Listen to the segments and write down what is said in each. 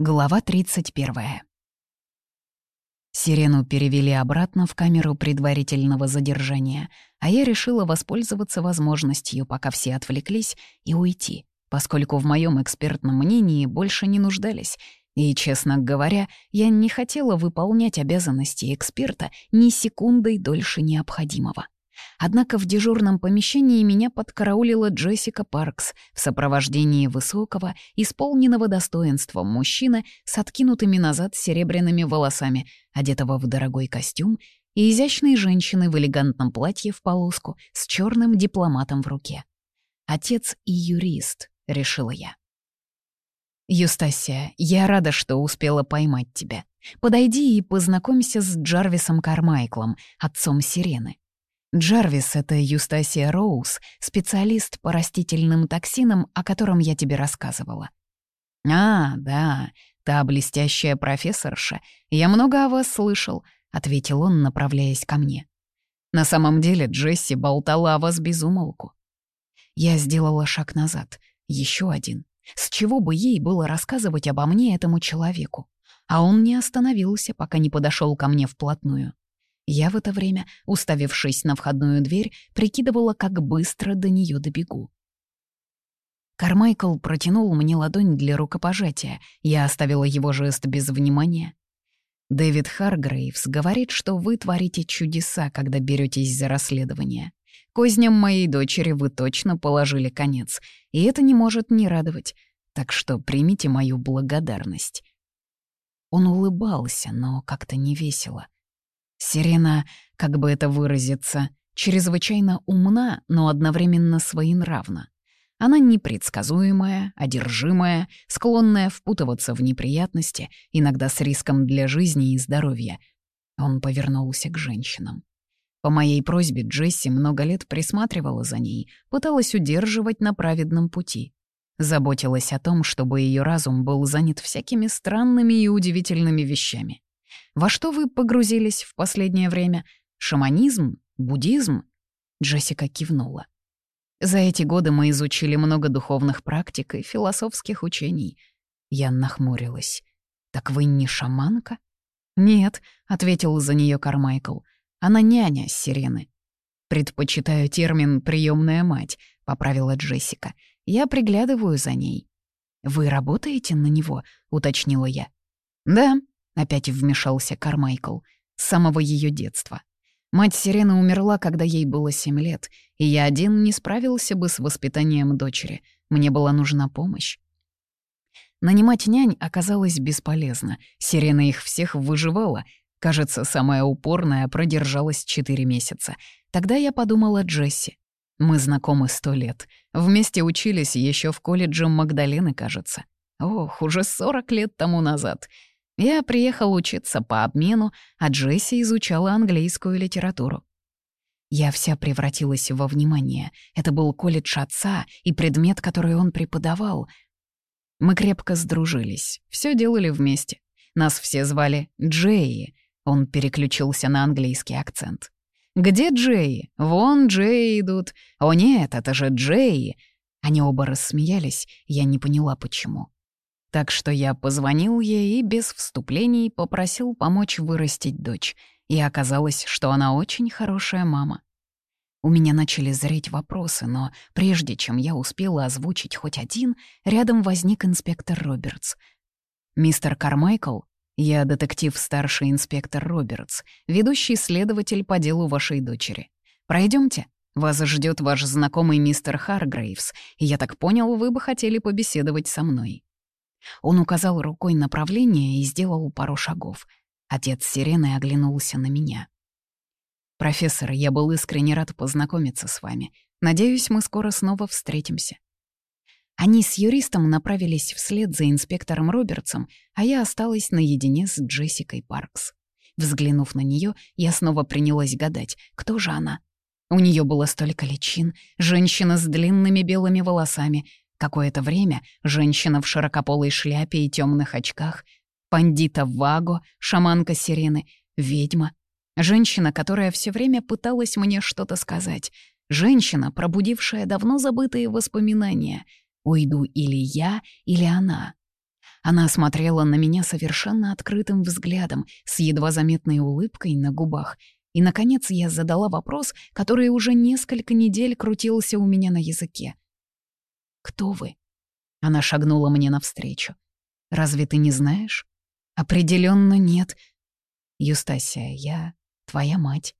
Глава 31. Сирену перевели обратно в камеру предварительного задержания, а я решила воспользоваться возможностью, пока все отвлеклись, и уйти, поскольку в моем экспертном мнении больше не нуждались, и, честно говоря, я не хотела выполнять обязанности эксперта ни секундой дольше необходимого. Однако в дежурном помещении меня подкараулила Джессика Паркс в сопровождении высокого, исполненного достоинством мужчины с откинутыми назад серебряными волосами, одетого в дорогой костюм, и изящной женщины в элегантном платье в полоску с черным дипломатом в руке. «Отец и юрист», — решила я. «Юстасия, я рада, что успела поймать тебя. Подойди и познакомься с Джарвисом Кармайклом, отцом Сирены. Джарвис — это Юстасия Роуз, специалист по растительным токсинам, о котором я тебе рассказывала. «А, да, та блестящая профессорша. Я много о вас слышал», — ответил он, направляясь ко мне. «На самом деле Джесси болтала о вас без умолку». Я сделала шаг назад, еще один. С чего бы ей было рассказывать обо мне этому человеку? А он не остановился, пока не подошел ко мне вплотную. Я в это время, уставившись на входную дверь, прикидывала, как быстро до нее добегу. Кармайкл протянул мне ладонь для рукопожатия. Я оставила его жест без внимания. Дэвид Харгрейвс говорит, что вы творите чудеса, когда беретесь за расследование. Козням моей дочери вы точно положили конец, и это не может не радовать, так что примите мою благодарность. Он улыбался, но как-то невесело. Сирена, как бы это выразиться, чрезвычайно умна, но одновременно своенравна. Она непредсказуемая, одержимая, склонная впутываться в неприятности, иногда с риском для жизни и здоровья. Он повернулся к женщинам. По моей просьбе Джесси много лет присматривала за ней, пыталась удерживать на праведном пути. Заботилась о том, чтобы ее разум был занят всякими странными и удивительными вещами. Во что вы погрузились в последнее время? Шаманизм? Буддизм?» Джессика кивнула. «За эти годы мы изучили много духовных практик и философских учений». Я нахмурилась. «Так вы не шаманка?» «Нет», — ответил за нее Кармайкл. «Она няня сирены». «Предпочитаю термин «приемная мать», — поправила Джессика. «Я приглядываю за ней». «Вы работаете на него?» — уточнила я. «Да», Опять вмешался Кармайкл. С самого ее детства. Мать Сирены умерла, когда ей было семь лет, и я один не справился бы с воспитанием дочери. Мне была нужна помощь. Нанимать нянь оказалось бесполезно. Сирена их всех выживала. Кажется, самая упорная продержалась четыре месяца. Тогда я подумала Джесси. Мы знакомы сто лет. Вместе учились еще в колледже Магдалены, кажется. Ох, уже сорок лет тому назад. Я приехал учиться по обмену, а Джесси изучала английскую литературу. Я вся превратилась во внимание. Это был колледж отца и предмет, который он преподавал. Мы крепко сдружились, все делали вместе. Нас все звали Джеи. Он переключился на английский акцент. «Где Джеи? Вон Джеи идут. О нет, это же Джеи!» Они оба рассмеялись, я не поняла, почему. Так что я позвонил ей и без вступлений попросил помочь вырастить дочь. И оказалось, что она очень хорошая мама. У меня начали зреть вопросы, но прежде чем я успела озвучить хоть один, рядом возник инспектор Робертс. «Мистер Кармайкл, я детектив-старший инспектор Робертс, ведущий следователь по делу вашей дочери. Пройдемте. Вас ждет ваш знакомый мистер Харгрейвс, и я так понял, вы бы хотели побеседовать со мной». Он указал рукой направление и сделал пару шагов. Отец Сирены оглянулся на меня. «Профессор, я был искренне рад познакомиться с вами. Надеюсь, мы скоро снова встретимся». Они с юристом направились вслед за инспектором Робертсом, а я осталась наедине с Джессикой Паркс. Взглянув на нее, я снова принялась гадать, кто же она. У нее было столько личин, женщина с длинными белыми волосами, Какое-то время женщина в широкополой шляпе и темных очках, пандита Ваго, шаманка Сирены, ведьма, женщина, которая все время пыталась мне что-то сказать, женщина, пробудившая давно забытые воспоминания. Уйду или я, или она. Она смотрела на меня совершенно открытым взглядом, с едва заметной улыбкой на губах. И, наконец, я задала вопрос, который уже несколько недель крутился у меня на языке. «Кто вы?» Она шагнула мне навстречу. «Разве ты не знаешь?» Определенно нет. Юстасия, я твоя мать.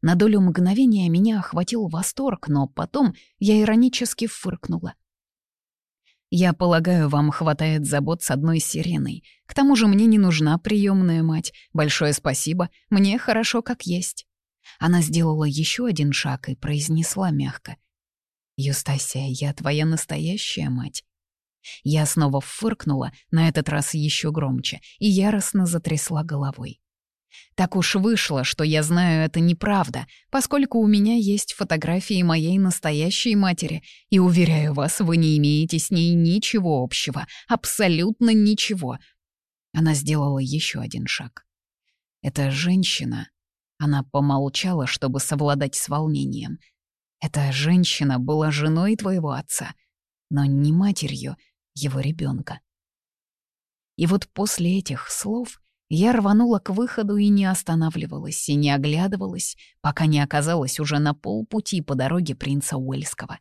На долю мгновения меня охватил восторг, но потом я иронически фыркнула. Я полагаю, вам хватает забот с одной сиреной. К тому же мне не нужна приемная мать. Большое спасибо, мне хорошо как есть. Она сделала еще один шаг и произнесла мягко. «Юстасия, я твоя настоящая мать. Я снова фыркнула, на этот раз еще громче, и яростно затрясла головой. Так уж вышло, что я знаю это неправда, поскольку у меня есть фотографии моей настоящей матери, и, уверяю вас, вы не имеете с ней ничего общего, абсолютно ничего. Она сделала еще один шаг. Эта женщина... Она помолчала, чтобы совладать с волнением. Эта женщина была женой твоего отца, но не матерью, его ребенка. И вот после этих слов я рванула к выходу и не останавливалась, и не оглядывалась, пока не оказалась уже на полпути по дороге принца Уэльского.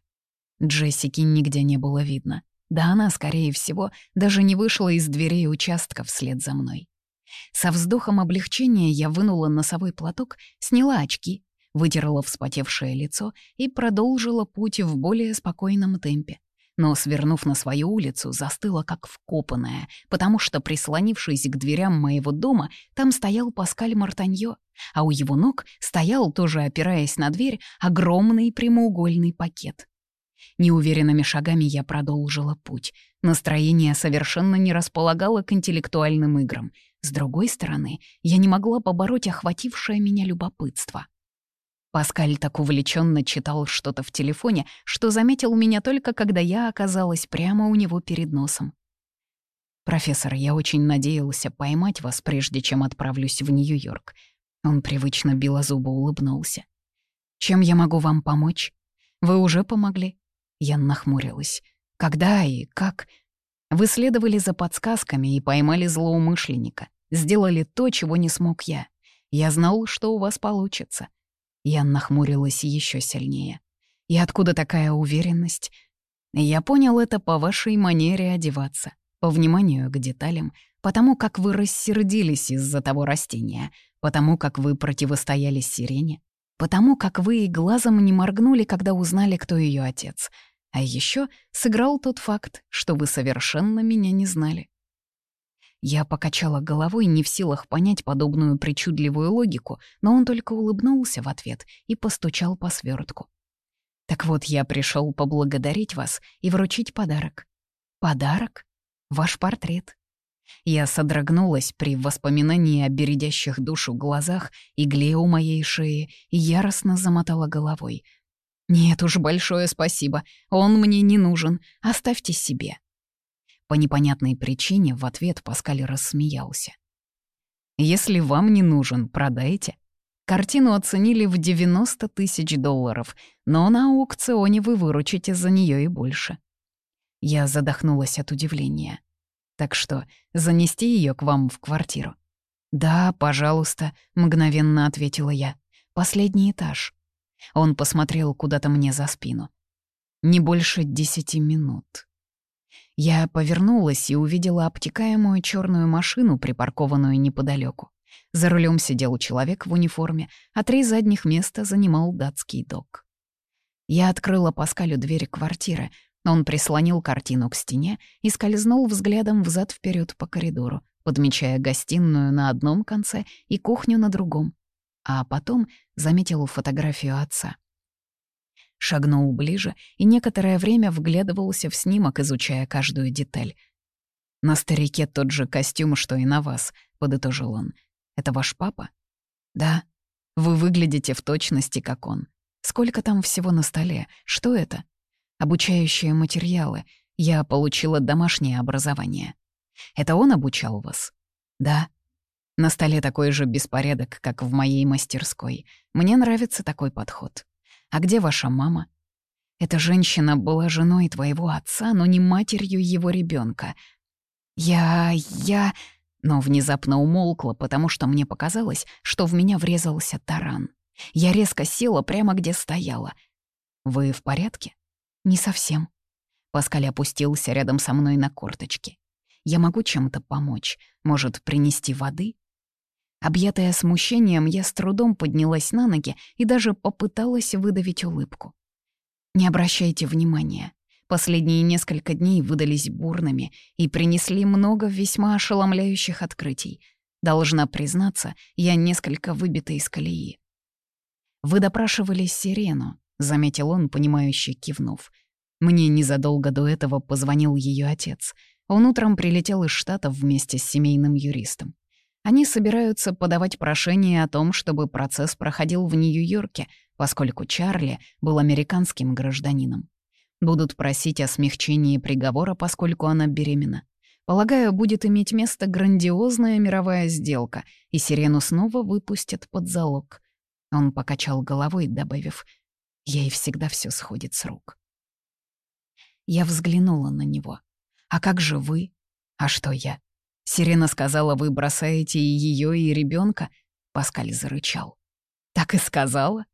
Джессики нигде не было видно. Да она, скорее всего, даже не вышла из дверей участка вслед за мной. Со вздохом облегчения я вынула носовой платок, сняла очки, вытерла вспотевшее лицо и продолжила путь в более спокойном темпе, но, свернув на свою улицу, застыла как вкопанная, потому что, прислонившись к дверям моего дома, там стоял Паскаль Мартаньо, а у его ног стоял, тоже опираясь на дверь, огромный прямоугольный пакет. Неуверенными шагами я продолжила путь. Настроение совершенно не располагало к интеллектуальным играм. С другой стороны, я не могла побороть охватившее меня любопытство. Паскаль так увлеченно читал что-то в телефоне, что заметил меня только, когда я оказалась прямо у него перед носом. «Профессор, я очень надеялся поймать вас, прежде чем отправлюсь в Нью-Йорк». Он привычно белозубо улыбнулся. «Чем я могу вам помочь? Вы уже помогли?» Я нахмурилась. «Когда и как?» «Вы следовали за подсказками и поймали злоумышленника. Сделали то, чего не смог я. Я знал, что у вас получится. Я нахмурилась еще сильнее. И откуда такая уверенность? Я понял это по вашей манере одеваться, по вниманию к деталям, потому как вы рассердились из-за того растения, потому как вы противостояли сирене, потому как вы и глазом не моргнули, когда узнали, кто ее отец. А еще сыграл тот факт, что вы совершенно меня не знали. Я покачала головой, не в силах понять подобную причудливую логику, но он только улыбнулся в ответ и постучал по свертку. «Так вот, я пришел поблагодарить вас и вручить подарок». «Подарок? Ваш портрет». Я содрогнулась при воспоминании о бередящих душу глазах, игле у моей шеи и яростно замотала головой. «Нет уж, большое спасибо, он мне не нужен, оставьте себе». По непонятной причине в ответ Паскаль рассмеялся. «Если вам не нужен, продайте. Картину оценили в 90 тысяч долларов, но на аукционе вы выручите за нее и больше». Я задохнулась от удивления. «Так что, занести ее к вам в квартиру?» «Да, пожалуйста», — мгновенно ответила я. «Последний этаж». Он посмотрел куда-то мне за спину. «Не больше десяти минут». Я повернулась и увидела обтекаемую черную машину, припаркованную неподалеку. За рулем сидел человек в униформе, а три задних места занимал датский док. Я открыла Паскалю дверь квартиры. Он прислонил картину к стене и скользнул взглядом взад вперед по коридору, подмечая гостиную на одном конце и кухню на другом. А потом заметил фотографию отца шагнул ближе и некоторое время вглядывался в снимок, изучая каждую деталь. «На старике тот же костюм, что и на вас», — подытожил он. «Это ваш папа?» «Да. Вы выглядите в точности, как он. Сколько там всего на столе? Что это?» «Обучающие материалы. Я получила домашнее образование». «Это он обучал вас?» «Да». На столе такой же беспорядок, как в моей мастерской. Мне нравится такой подход. А где ваша мама? Эта женщина была женой твоего отца, но не матерью его ребенка. «Я... я...» Но внезапно умолкла, потому что мне показалось, что в меня врезался таран. Я резко села прямо где стояла. «Вы в порядке?» «Не совсем». Паскаль опустился рядом со мной на корточки. «Я могу чем-то помочь? Может, принести воды?» Объятая смущением, я с трудом поднялась на ноги и даже попыталась выдавить улыбку. «Не обращайте внимания. Последние несколько дней выдались бурными и принесли много весьма ошеломляющих открытий. Должна признаться, я несколько выбита из колеи. «Вы допрашивали Сирену», — заметил он, понимающе кивнув. Мне незадолго до этого позвонил ее отец. Он утром прилетел из Штатов вместе с семейным юристом. Они собираются подавать прошение о том, чтобы процесс проходил в Нью-Йорке, поскольку Чарли был американским гражданином. Будут просить о смягчении приговора, поскольку она беременна. Полагаю, будет иметь место грандиозная мировая сделка, и Сирену снова выпустят под залог. Он покачал головой, добавив, «Ей всегда все сходит с рук». Я взглянула на него. «А как же вы? А что я? Сирена сказала, вы бросаете и ее, и ребенка. Паскаль зарычал. Так и сказала.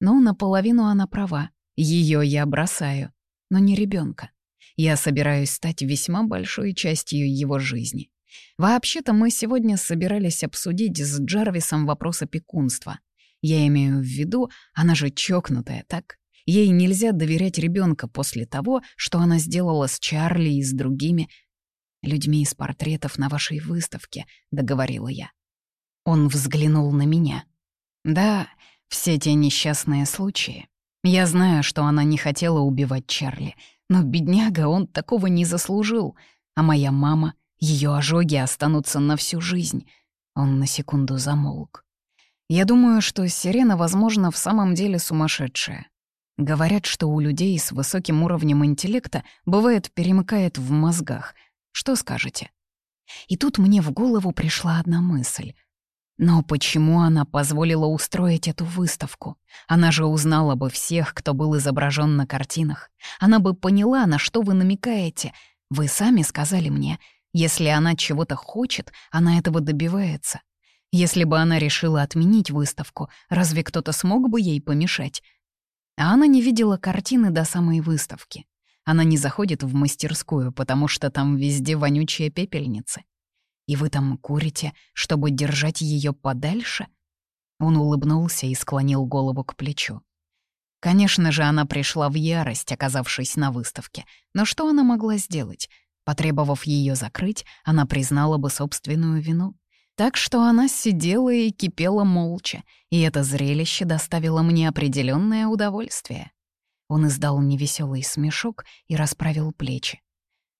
Ну, наполовину она права. Ее я бросаю, но не ребенка. Я собираюсь стать весьма большой частью его жизни. Вообще-то мы сегодня собирались обсудить с Джарвисом вопрос опекунства. Я имею в виду, она же чокнутая, так? Ей нельзя доверять ребенка после того, что она сделала с Чарли и с другими, людьми из портретов на вашей выставке», — договорила я. Он взглянул на меня. «Да, все те несчастные случаи. Я знаю, что она не хотела убивать Чарли, но, бедняга, он такого не заслужил. А моя мама, ее ожоги останутся на всю жизнь». Он на секунду замолк. «Я думаю, что Сирена, возможно, в самом деле сумасшедшая. Говорят, что у людей с высоким уровнем интеллекта бывает перемыкает в мозгах, что скажете?» И тут мне в голову пришла одна мысль. Но почему она позволила устроить эту выставку? Она же узнала бы всех, кто был изображен на картинах. Она бы поняла, на что вы намекаете. Вы сами сказали мне, если она чего-то хочет, она этого добивается. Если бы она решила отменить выставку, разве кто-то смог бы ей помешать? А она не видела картины до самой выставки. Она не заходит в мастерскую, потому что там везде вонючие пепельницы. И вы там курите, чтобы держать ее подальше? Он улыбнулся и склонил голову к плечу. Конечно же, она пришла в ярость, оказавшись на выставке. Но что она могла сделать? Потребовав ее закрыть, она признала бы собственную вину. Так что она сидела и кипела молча, и это зрелище доставило мне определенное удовольствие. Он издал невеселый смешок и расправил плечи.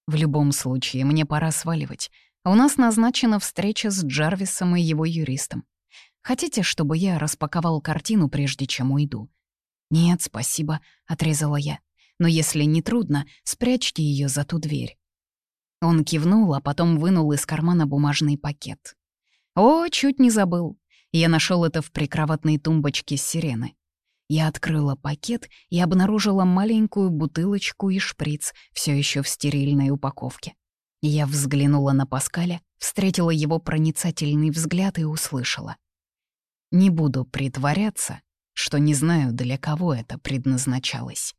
«В любом случае, мне пора сваливать. У нас назначена встреча с Джарвисом и его юристом. Хотите, чтобы я распаковал картину, прежде чем уйду?» «Нет, спасибо», — отрезала я. «Но если не трудно, спрячьте ее за ту дверь». Он кивнул, а потом вынул из кармана бумажный пакет. «О, чуть не забыл. Я нашел это в прикроватной тумбочке сирены. Я открыла пакет и обнаружила маленькую бутылочку и шприц, все еще в стерильной упаковке. Я взглянула на Паскаля, встретила его проницательный взгляд и услышала. «Не буду притворяться, что не знаю, для кого это предназначалось».